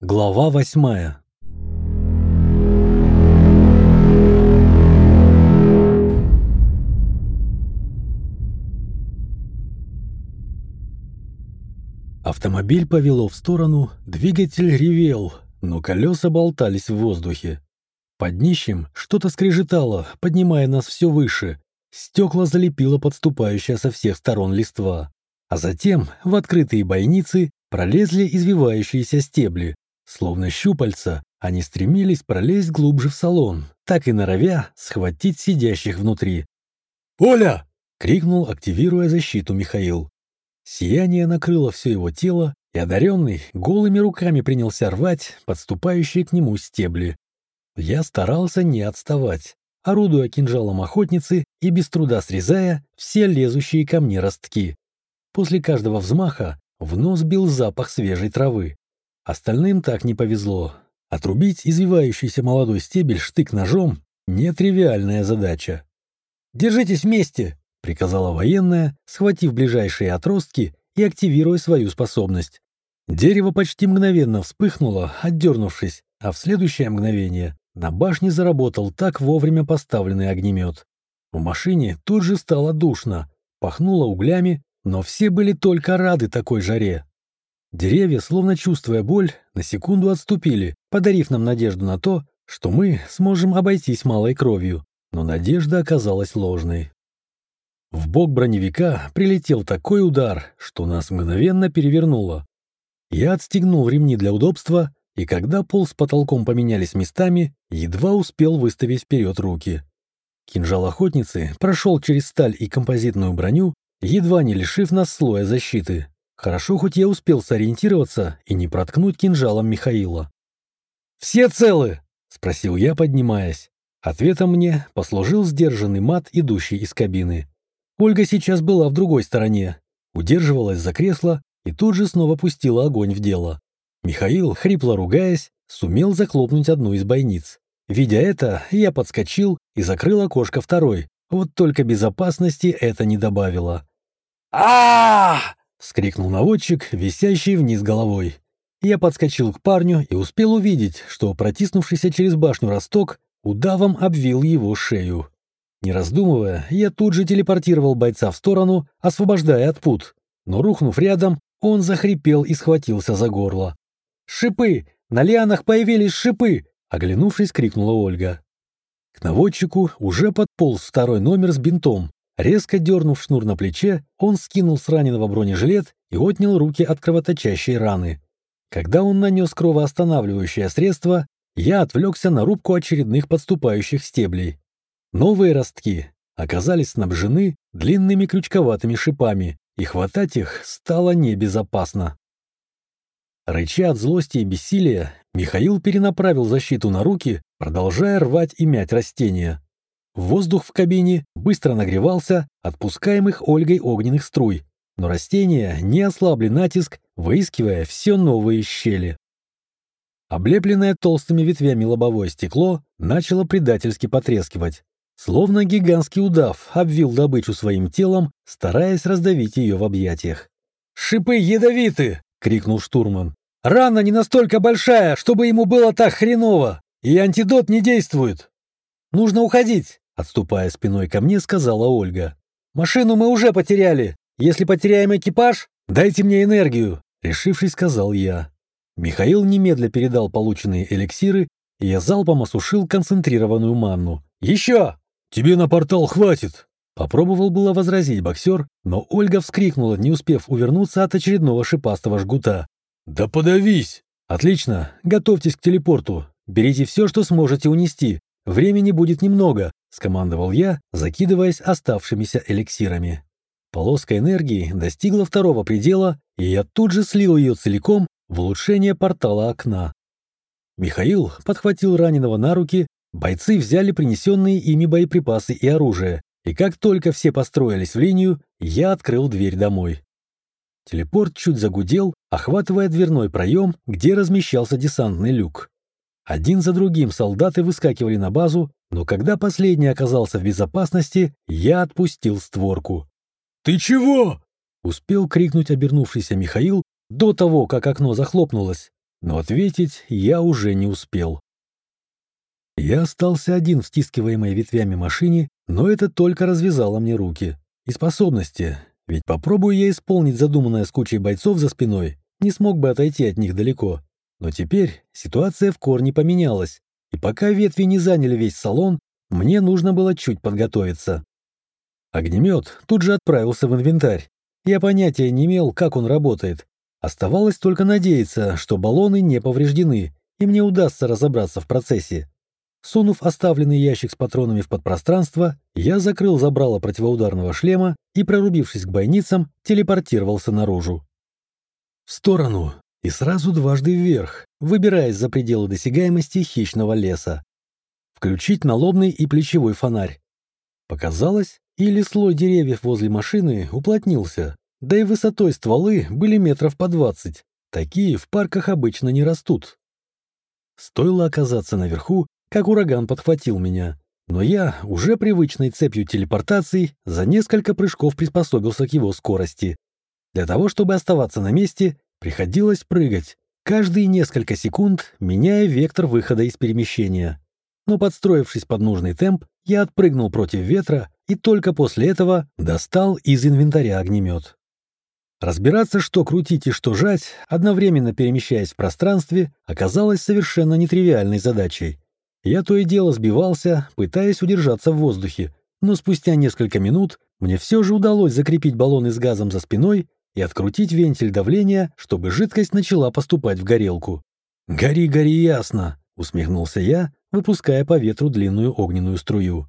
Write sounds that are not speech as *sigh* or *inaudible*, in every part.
Глава восьмая Автомобиль повело в сторону, двигатель ревел, но колеса болтались в воздухе. Под днищем что-то скрежетало, поднимая нас все выше. Стекла залепило подступающая со всех сторон листва. А затем в открытые бойницы пролезли извивающиеся стебли. Словно щупальца, они стремились пролезть глубже в салон, так и норовя схватить сидящих внутри. «Оля!» — крикнул, активируя защиту Михаил. Сияние накрыло все его тело, и одаренный голыми руками принялся рвать подступающие к нему стебли. Я старался не отставать, орудуя кинжалом охотницы и без труда срезая все лезущие ко мне ростки. После каждого взмаха в нос бил запах свежей травы. Остальным так не повезло. Отрубить извивающийся молодой стебель штык-ножом — нетривиальная задача. «Держитесь вместе!» — приказала военная, схватив ближайшие отростки и активируя свою способность. Дерево почти мгновенно вспыхнуло, отдернувшись, а в следующее мгновение на башне заработал так вовремя поставленный огнемет. В машине тут же стало душно, пахнуло углями, но все были только рады такой жаре. Деревья, словно чувствуя боль, на секунду отступили, подарив нам надежду на то, что мы сможем обойтись малой кровью, но надежда оказалась ложной. В бок броневика прилетел такой удар, что нас мгновенно перевернуло. Я отстегнул ремни для удобства, и когда пол с потолком поменялись местами, едва успел выставить вперед руки. Кинжал охотницы прошел через сталь и композитную броню, едва не лишив нас слоя защиты. Хорошо, хоть я успел сориентироваться и не проткнуть кинжалом Михаила. «Все целы?» — спросил я, поднимаясь. Ответом мне послужил сдержанный мат, идущий из кабины. Ольга сейчас была в другой стороне, удерживалась за кресло и тут же снова пустила огонь в дело. Михаил, хрипло ругаясь, сумел захлопнуть одну из бойниц. Видя это, я подскочил и закрыл окошко второй, вот только безопасности это не добавило. а — вскрикнул наводчик, висящий вниз головой. Я подскочил к парню и успел увидеть, что протиснувшийся через башню росток удавом обвил его шею. Не раздумывая, я тут же телепортировал бойца в сторону, освобождая от пут. Но, рухнув рядом, он захрипел и схватился за горло. «Шипы! На лианах появились шипы!» — оглянувшись, крикнула Ольга. К наводчику уже подполз второй номер с бинтом, Резко дернув шнур на плече, он скинул с раненого бронежилет и отнял руки от кровоточащей раны. Когда он нанес кровоостанавливающее средство, я отвлекся на рубку очередных подступающих стеблей. Новые ростки оказались снабжены длинными крючковатыми шипами, и хватать их стало небезопасно. Рыча от злости и бессилия, Михаил перенаправил защиту на руки, продолжая рвать и мять растения. Воздух в кабине быстро нагревался отпускаемых Ольгой огненных струй, но растения не ослабли натиск, выискивая все новые щели. Облепленное толстыми ветвями лобовое стекло начало предательски потрескивать. Словно гигантский удав обвил добычу своим телом, стараясь раздавить ее в объятиях. «Шипы ядовиты!» — крикнул штурман. «Рана не настолько большая, чтобы ему было так хреново, и антидот не действует. Нужно уходить!» Отступая спиной ко мне, сказала Ольга. «Машину мы уже потеряли. Если потеряем экипаж, дайте мне энергию», — решившись, сказал я. Михаил немедля передал полученные эликсиры, и я залпом осушил концентрированную манну. «Еще!» «Тебе на портал хватит!» Попробовал было возразить боксер, но Ольга вскрикнула, не успев увернуться от очередного шипастого жгута. «Да подавись!» «Отлично, готовьтесь к телепорту. Берите все, что сможете унести. Времени будет немного, — скомандовал я, закидываясь оставшимися эликсирами. Полоска энергии достигла второго предела, и я тут же слил ее целиком в улучшение портала окна. Михаил подхватил раненого на руки, бойцы взяли принесенные ими боеприпасы и оружие, и как только все построились в линию, я открыл дверь домой. Телепорт чуть загудел, охватывая дверной проем, где размещался десантный люк. Один за другим солдаты выскакивали на базу, но когда последний оказался в безопасности, я отпустил створку. «Ты чего?» — успел крикнуть обернувшийся Михаил до того, как окно захлопнулось. но ответить я уже не успел. Я остался один в стискиваемой ветвями машине, но это только развязало мне руки. И способности, ведь попробую я исполнить задуманное с кучей бойцов за спиной, не смог бы отойти от них далеко. Но теперь ситуация в корне поменялась, и пока ветви не заняли весь салон, мне нужно было чуть подготовиться. Огнемет тут же отправился в инвентарь. Я понятия не имел, как он работает. Оставалось только надеяться, что баллоны не повреждены, и мне удастся разобраться в процессе. Сунув оставленный ящик с патронами в подпространство, я закрыл забрало противоударного шлема и, прорубившись к бойницам, телепортировался наружу. В сторону и сразу дважды вверх, выбираясь за пределы досягаемости хищного леса. Включить налобный и плечевой фонарь. Показалось, или слой деревьев возле машины уплотнился, да и высотой стволы были метров по двадцать. Такие в парках обычно не растут. Стоило оказаться наверху, как ураган подхватил меня. Но я, уже привычной цепью телепортации, за несколько прыжков приспособился к его скорости. Для того, чтобы оставаться на месте, приходилось прыгать, каждые несколько секунд меняя вектор выхода из перемещения. Но подстроившись под нужный темп, я отпрыгнул против ветра и только после этого достал из инвентаря огнемет. Разбираться, что крутить и что жать, одновременно перемещаясь в пространстве, оказалось совершенно нетривиальной задачей. Я то и дело сбивался, пытаясь удержаться в воздухе, но спустя несколько минут мне все же удалось закрепить баллоны с газом за спиной и открутить вентиль давления, чтобы жидкость начала поступать в горелку. «Гори, гори ясно!» — усмехнулся я, выпуская по ветру длинную огненную струю.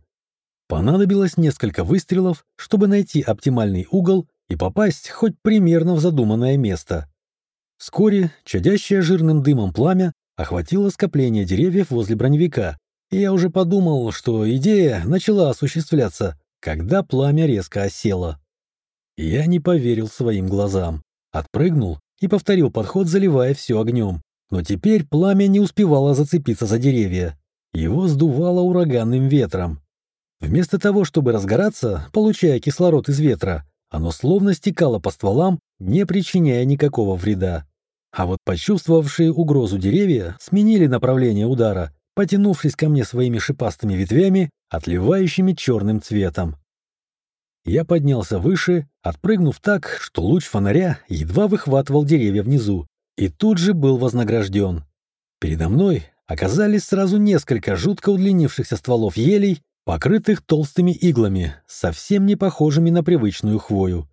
Понадобилось несколько выстрелов, чтобы найти оптимальный угол и попасть хоть примерно в задуманное место. Вскоре чадящее жирным дымом пламя охватило скопление деревьев возле броневика, и я уже подумал, что идея начала осуществляться, когда пламя резко осело. Я не поверил своим глазам, отпрыгнул и повторил подход, заливая все огнем. Но теперь пламя не успевало зацепиться за деревья. Его сдувало ураганным ветром. Вместо того, чтобы разгораться, получая кислород из ветра, оно словно стекало по стволам, не причиняя никакого вреда. А вот почувствовавшие угрозу деревья сменили направление удара, потянувшись ко мне своими шипастыми ветвями, отливающими черным цветом. Я поднялся выше, отпрыгнув так, что луч фонаря едва выхватывал деревья внизу, и тут же был вознагражден. Передо мной оказались сразу несколько жутко удлинившихся стволов елей, покрытых толстыми иглами, совсем не похожими на привычную хвою.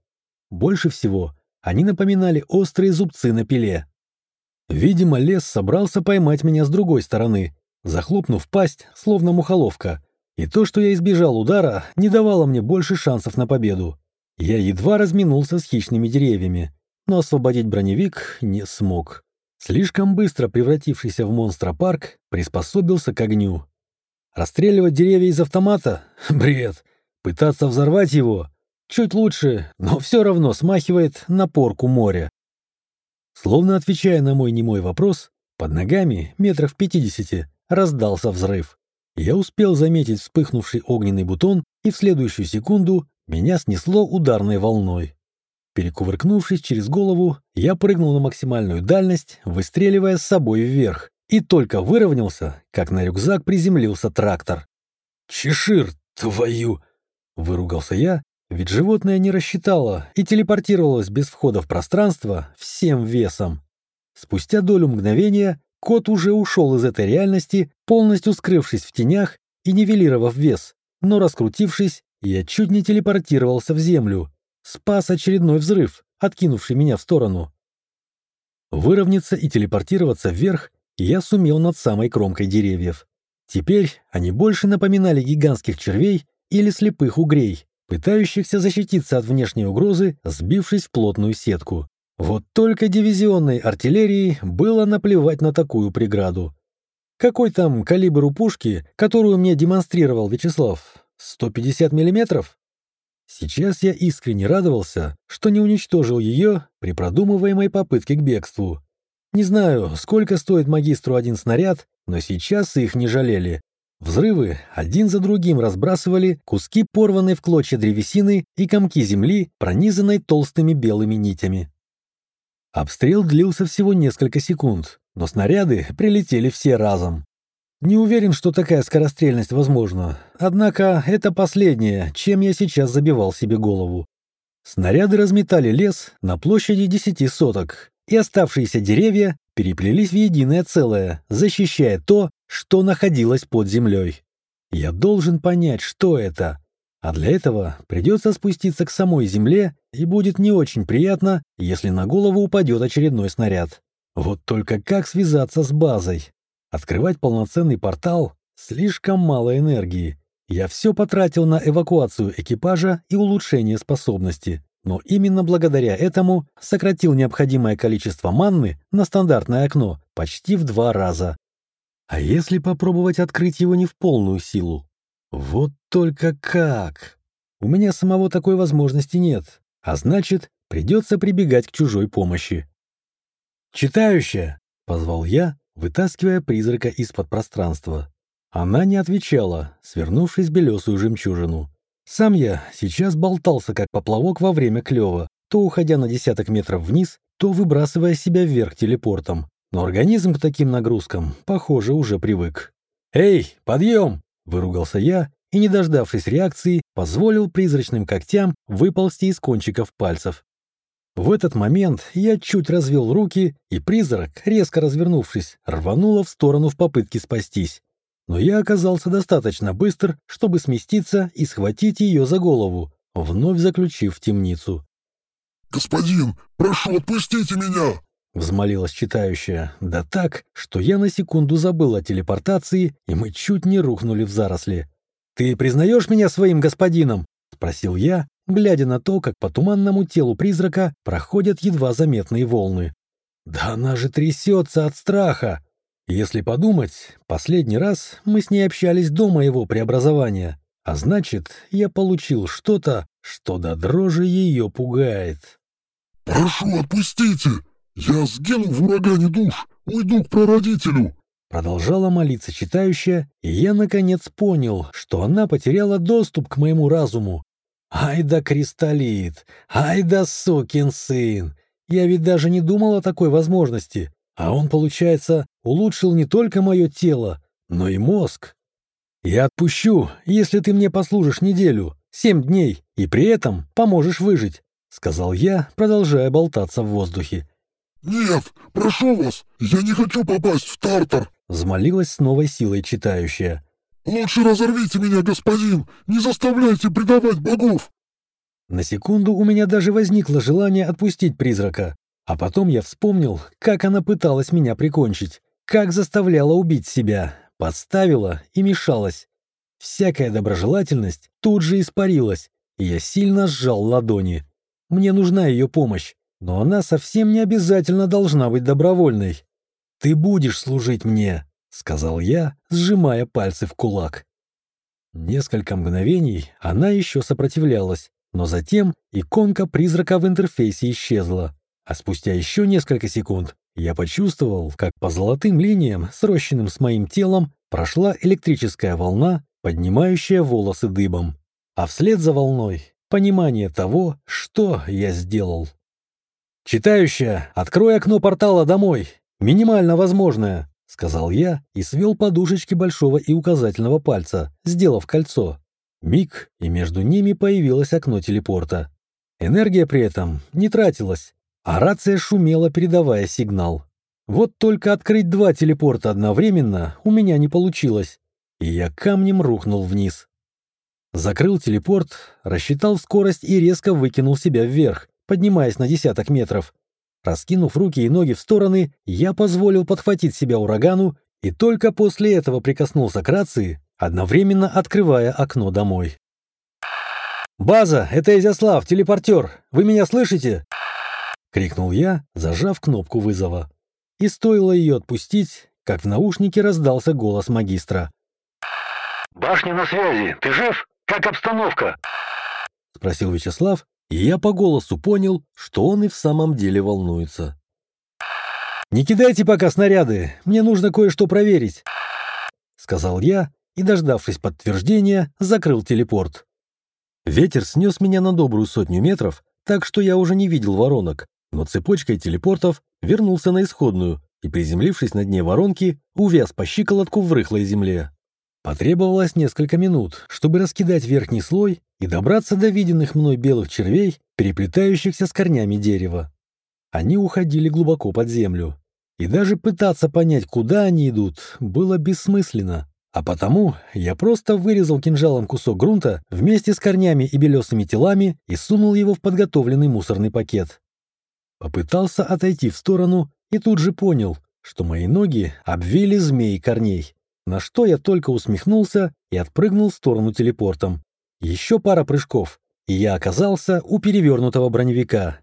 Больше всего они напоминали острые зубцы на пиле. Видимо, лес собрался поймать меня с другой стороны, захлопнув пасть, словно мухоловка. И то, что я избежал удара, не давало мне больше шансов на победу. Я едва разминулся с хищными деревьями, но освободить броневик не смог. Слишком быстро превратившийся в монстра парк приспособился к огню. Расстреливать деревья из автомата? *laughs* Бред. Пытаться взорвать его? Чуть лучше, но все равно смахивает на порку моря. Словно отвечая на мой немой вопрос, под ногами, метров в пятидесяти, раздался взрыв. Я успел заметить вспыхнувший огненный бутон, и в следующую секунду меня снесло ударной волной. Перекувыркнувшись через голову, я прыгнул на максимальную дальность, выстреливая с собой вверх, и только выровнялся, как на рюкзак приземлился трактор. «Чешир, твою!» — выругался я, ведь животное не рассчитало и телепортировалось без входа в пространство всем весом. Спустя долю мгновения кот уже ушел из этой реальности, полностью скрывшись в тенях и нивелировав вес, но раскрутившись, я чуть не телепортировался в землю. Спас очередной взрыв, откинувший меня в сторону. Выровняться и телепортироваться вверх я сумел над самой кромкой деревьев. Теперь они больше напоминали гигантских червей или слепых угрей, пытающихся защититься от внешней угрозы, сбившись в плотную сетку. Вот только дивизионной артиллерии было наплевать на такую преграду. Какой там калибр у пушки, которую мне демонстрировал Вячеслав? 150 миллиметров? Сейчас я искренне радовался, что не уничтожил ее при продумываемой попытке к бегству. Не знаю, сколько стоит магистру один снаряд, но сейчас их не жалели. Взрывы один за другим разбрасывали куски порванной в клочья древесины и комки земли, пронизанной толстыми белыми нитями. Обстрел длился всего несколько секунд, но снаряды прилетели все разом. Не уверен, что такая скорострельность возможна, однако это последнее, чем я сейчас забивал себе голову. Снаряды разметали лес на площади десяти соток, и оставшиеся деревья переплелись в единое целое, защищая то, что находилось под землей. Я должен понять, что это. А для этого придется спуститься к самой земле, и будет не очень приятно, если на голову упадет очередной снаряд. Вот только как связаться с базой? Открывать полноценный портал — слишком мало энергии. Я все потратил на эвакуацию экипажа и улучшение способности, но именно благодаря этому сократил необходимое количество манны на стандартное окно почти в два раза. А если попробовать открыть его не в полную силу? Вот только как? У меня самого такой возможности нет, а значит, придется прибегать к чужой помощи. «Читающая!» — позвал я, вытаскивая призрака из-под пространства. Она не отвечала, свернувшись белесую жемчужину. Сам я сейчас болтался, как поплавок во время клёва, то уходя на десяток метров вниз, то выбрасывая себя вверх телепортом. Но организм к таким нагрузкам, похоже, уже привык. «Эй, подъем!» — выругался я и, не дождавшись реакции, позволил призрачным когтям выползти из кончиков пальцев. В этот момент я чуть развел руки, и призрак, резко развернувшись, рванула в сторону в попытке спастись но я оказался достаточно быстр, чтобы сместиться и схватить ее за голову, вновь заключив в темницу. «Господин, прошу, отпустите меня!» Взмолилась читающая, да так, что я на секунду забыл о телепортации, и мы чуть не рухнули в заросли. «Ты признаешь меня своим господином?» — спросил я, глядя на то, как по туманному телу призрака проходят едва заметные волны. «Да она же трясется от страха!» Если подумать, последний раз мы с ней общались до моего преобразования, а значит, я получил что-то, что до дрожи ее пугает. «Прошу, отпустите! Я сгину в урагане душ, уйду к прародителю!» Продолжала молиться читающая, и я наконец понял, что она потеряла доступ к моему разуму. «Ай да кристаллит! Ай да сукин сын! Я ведь даже не думал о такой возможности. А он, получается, улучшил не только мое тело, но и мозг. Я отпущу, если ты мне послужишь неделю, семь дней, и при этом поможешь выжить», — сказал я, продолжая болтаться в воздухе. «Нет, прошу вас, я не хочу попасть в Тартар», — взмолилась с новой силой читающая. «Лучше разорвите меня, господин, не заставляйте предавать богов». На секунду у меня даже возникло желание отпустить призрака, а потом я вспомнил, как она пыталась меня прикончить, как заставляла убить себя, подставила и мешалась. Всякая доброжелательность тут же испарилась, и я сильно сжал ладони. Мне нужна ее помощь, но она совсем не обязательно должна быть добровольной. «Ты будешь служить мне», — сказал я, сжимая пальцы в кулак. Несколько мгновений она еще сопротивлялась, но затем иконка призрака в интерфейсе исчезла. А спустя еще несколько секунд я почувствовал, как по золотым линиям, срощенным с моим телом, прошла электрическая волна, поднимающая волосы дыбом. А вслед за волной — понимание того, что я сделал. «Читающая, открой окно портала домой! Минимально возможное!» — сказал я и свел подушечки большого и указательного пальца, сделав кольцо. Миг, и между ними появилось окно телепорта. Энергия при этом не тратилась, а рация шумела, передавая сигнал. Вот только открыть два телепорта одновременно у меня не получилось, и я камнем рухнул вниз. Закрыл телепорт, рассчитал скорость и резко выкинул себя вверх, поднимаясь на десяток метров. Раскинув руки и ноги в стороны, я позволил подхватить себя урагану и только после этого прикоснулся к рации, одновременно открывая окно домой. «База, это Изяслав, телепортер. Вы меня слышите?» крикнул я, зажав кнопку вызова. И стоило ее отпустить, как в наушнике раздался голос магистра. «Башня на связи. Ты жив? Как обстановка?» — спросил Вячеслав, и я по голосу понял, что он и в самом деле волнуется. «Не кидайте пока снаряды, мне нужно кое-что проверить», — сказал я и, дождавшись подтверждения, закрыл телепорт. Ветер снес меня на добрую сотню метров, так что я уже не видел воронок, но цепочкой телепортов вернулся на исходную и, приземлившись на дне воронки, увяз по щиколотку в рыхлой земле. Потребовалось несколько минут, чтобы раскидать верхний слой и добраться до виденных мной белых червей, переплетающихся с корнями дерева. Они уходили глубоко под землю, и даже пытаться понять, куда они идут, было бессмысленно. А потому я просто вырезал кинжалом кусок грунта вместе с корнями и белесыми телами и сунул его в подготовленный мусорный пакет. Попытался отойти в сторону и тут же понял, что мои ноги обвили змеи корней. На что я только усмехнулся и отпрыгнул в сторону телепортом. Еще пара прыжков, и я оказался у перевернутого броневика.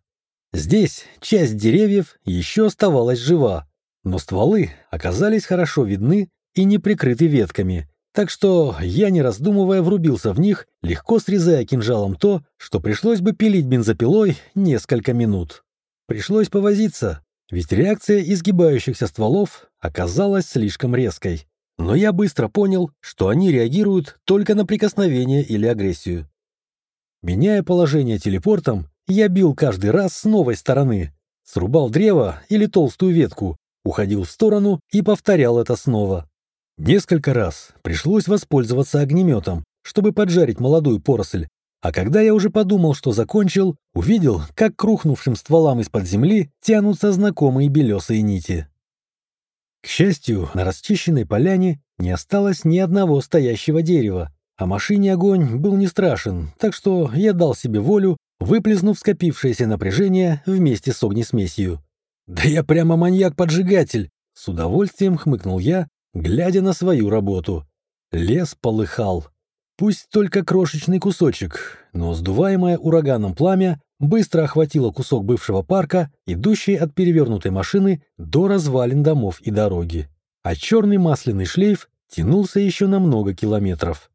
Здесь часть деревьев еще оставалась жива, но стволы оказались хорошо видны и не прикрыты ветками, так что я, не раздумывая, врубился в них, легко срезая кинжалом то, что пришлось бы пилить бензопилой несколько минут. Пришлось повозиться, ведь реакция изгибающихся стволов оказалась слишком резкой. Но я быстро понял, что они реагируют только на прикосновение или агрессию. Меняя положение телепортом, я бил каждый раз с новой стороны. Срубал древо или толстую ветку, уходил в сторону и повторял это снова. Несколько раз пришлось воспользоваться огнеметом, чтобы поджарить молодую поросль, а когда я уже подумал, что закончил, увидел, как к рухнувшим стволам из-под земли тянутся знакомые белесые нити. К счастью, на расчищенной поляне не осталось ни одного стоящего дерева, а машине огонь был не страшен, так что я дал себе волю, выплеснув скопившееся напряжение вместе с огнесмесью. «Да я прямо маньяк-поджигатель!» С удовольствием хмыкнул я, глядя на свою работу. Лес полыхал. Пусть только крошечный кусочек, но сдуваемое ураганом пламя быстро охватило кусок бывшего парка, идущий от перевернутой машины до развалин домов и дороги. А черный масляный шлейф тянулся еще на много километров.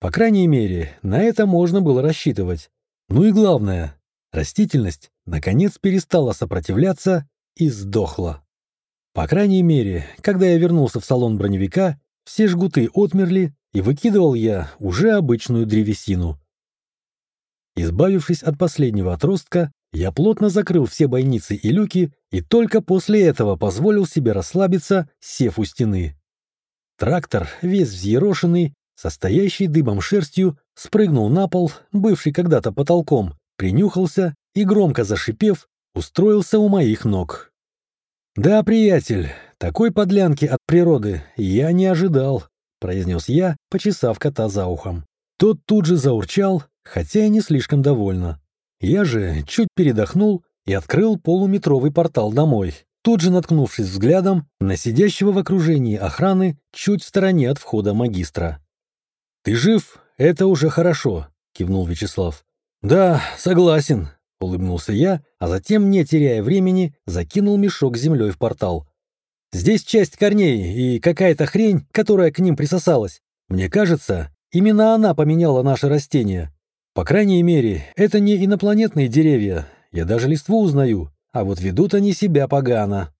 По крайней мере, на это можно было рассчитывать. Ну и главное, растительность наконец перестала сопротивляться и сдохла. По крайней мере, когда я вернулся в салон броневика, все жгуты отмерли, и выкидывал я уже обычную древесину. Избавившись от последнего отростка, я плотно закрыл все бойницы и люки и только после этого позволил себе расслабиться, сев у стены. Трактор, весь взъерошенный, состоящий дыбом шерстью, спрыгнул на пол, бывший когда-то потолком, принюхался и, громко зашипев, устроился у моих ног. «Да, приятель, такой подлянки от природы я не ожидал», произнес я, почесав кота за ухом. Тот тут же заурчал, хотя и не слишком довольно. Я же чуть передохнул и открыл полуметровый портал домой, тут же наткнувшись взглядом на сидящего в окружении охраны чуть в стороне от входа магистра. «Ты жив? Это уже хорошо», — кивнул Вячеслав. «Да, согласен», — улыбнулся я, а затем, не теряя времени, закинул мешок землей в портал. Здесь часть корней и какая-то хрень, которая к ним присосалась. Мне кажется, именно она поменяла наши растения. По крайней мере, это не инопланетные деревья. Я даже листву узнаю, а вот ведут они себя погано.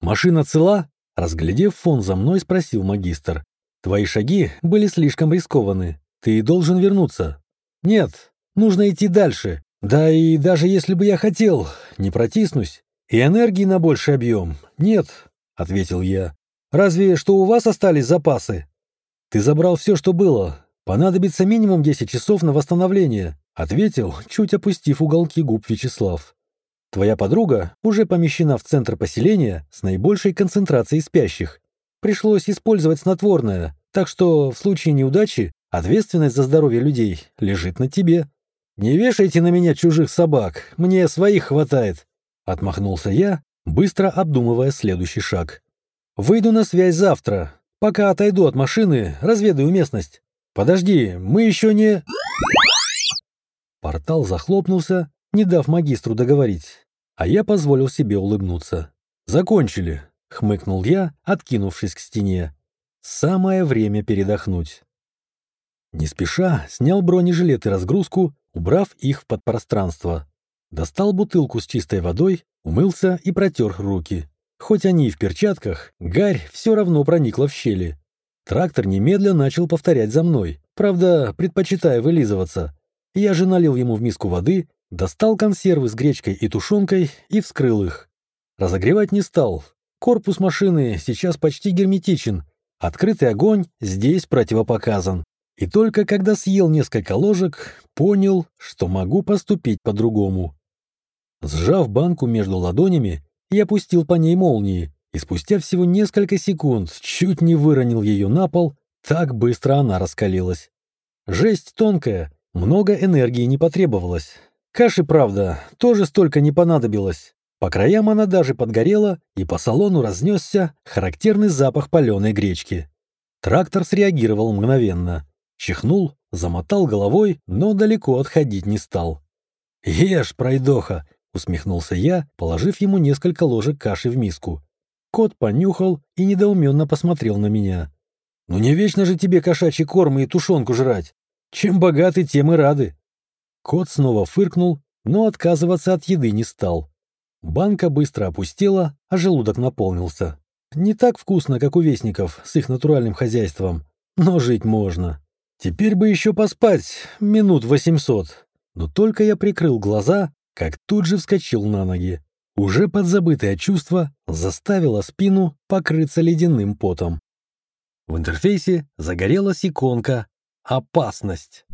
Машина цела? Разглядев фон за мной, спросил магистр. Твои шаги были слишком рискованы. Ты должен вернуться. Нет, нужно идти дальше. Да и даже если бы я хотел, не протиснусь. И энергии на больший объем нет, — ответил я. «Разве что у вас остались запасы?» «Ты забрал все, что было. Понадобится минимум 10 часов на восстановление», — ответил, чуть опустив уголки губ Вячеслав. «Твоя подруга уже помещена в центр поселения с наибольшей концентрацией спящих. Пришлось использовать снотворное, так что в случае неудачи ответственность за здоровье людей лежит на тебе. Не вешайте на меня чужих собак, мне своих хватает», — отмахнулся я, быстро обдумывая следующий шаг. «Выйду на связь завтра. Пока отойду от машины, разведаю местность. Подожди, мы еще не...» Портал захлопнулся, не дав магистру договорить, а я позволил себе улыбнуться. «Закончили», — хмыкнул я, откинувшись к стене. «Самое время передохнуть». Не спеша снял бронежилет и разгрузку, убрав их в подпространство. Достал бутылку с чистой водой, умылся и протер руки. Хоть они и в перчатках, гарь все равно проникла в щели. Трактор немедленно начал повторять за мной, правда, предпочитая вылизываться. Я же налил ему в миску воды, достал консервы с гречкой и тушенкой и вскрыл их. Разогревать не стал. Корпус машины сейчас почти герметичен. Открытый огонь здесь противопоказан. И только когда съел несколько ложек, понял, что могу поступить по-другому. Сжав банку между ладонями, я пустил по ней молнии, и спустя всего несколько секунд чуть не выронил ее на пол, так быстро она раскалилась. Жесть тонкая, много энергии не потребовалось. Каши, правда, тоже столько не понадобилось. По краям она даже подгорела, и по салону разнесся характерный запах паленой гречки. Трактор среагировал мгновенно. Чихнул, замотал головой, но далеко отходить не стал. «Ешь, пройдоха!» — усмехнулся я, положив ему несколько ложек каши в миску. Кот понюхал и недоуменно посмотрел на меня. «Ну не вечно же тебе кошачий корм и тушенку жрать. Чем богаты, тем и рады». Кот снова фыркнул, но отказываться от еды не стал. Банка быстро опустела, а желудок наполнился. Не так вкусно, как у вестников с их натуральным хозяйством, но жить можно. Теперь бы еще поспать минут восемьсот. Но только я прикрыл глаза, как тут же вскочил на ноги. Уже подзабытое чувство заставило спину покрыться ледяным потом. В интерфейсе загорелась иконка «Опасность».